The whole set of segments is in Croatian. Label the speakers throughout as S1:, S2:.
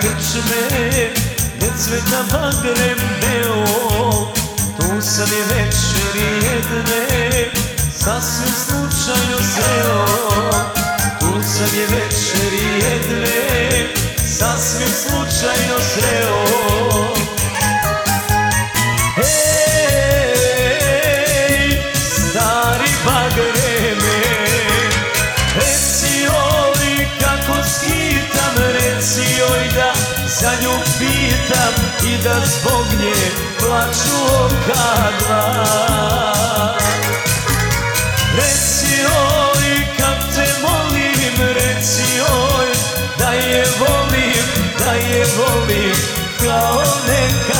S1: krčme Gdje cveta bagrem beo Tu sam je večeri jedne Sasvim slučajno sreo. Tu sam je večeri jedne Sasvim slučajno sreo pitam I da zbog nje plaću oka dva Reci joj kak te molim Reci joj da je volim Da je volim kao nekada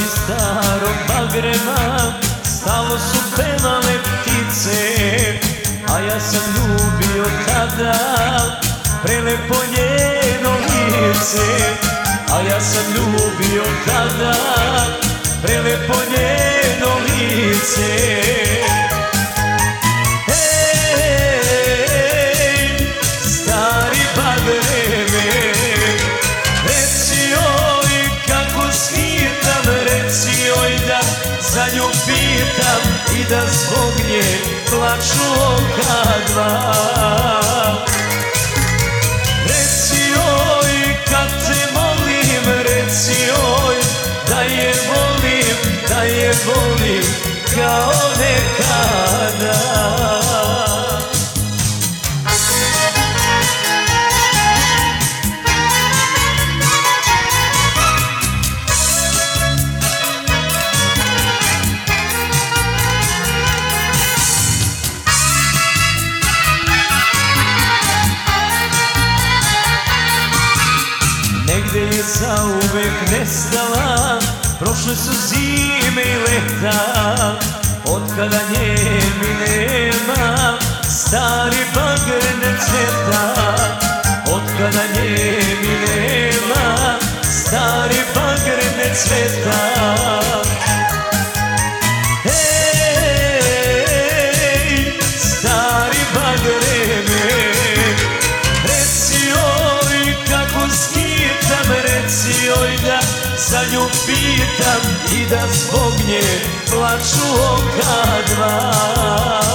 S1: U kroši starog bagrema Stalo su pevale ptice. A ja sam ljubio tada Prelepo njeno lice. A ja sam ljubio tada Prelepo njeno lice za nju pitam I da zbog nje plaću oka dva. Reci joj kad te molim Reci joj da je volim Da je volim kao nekada zauvek nestala. Prošle su zime i leta Od kada nje mi nema. Stari bagre ne cveta Od kada nje mi nema. Stari bagre ne cveta nju pitam I da zbog nje plaću oka dva